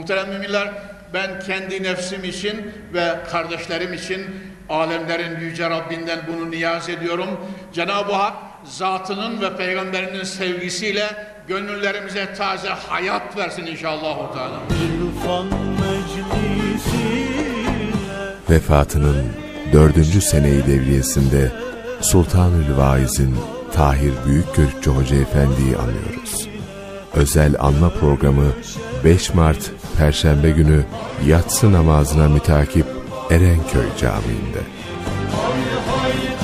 Muhterem müminler, ben kendi nefsim için ve kardeşlerim için alemlerin yüce Rabbinden bunu niyaz ediyorum. Cenab-ı Hak zatının ve peygamberinin sevgisiyle gönüllerimize taze hayat versin inşallah. Vefatının dördüncü seneyi devriyesinde Sultanül Vaiz'in Tahir Büyükgörükçü Hoca Efendi'yi anıyoruz. Özel anma programı 5 Mart Perşembe günü yatsı namazına mütakip Erenköy Camii'nde. Hay hay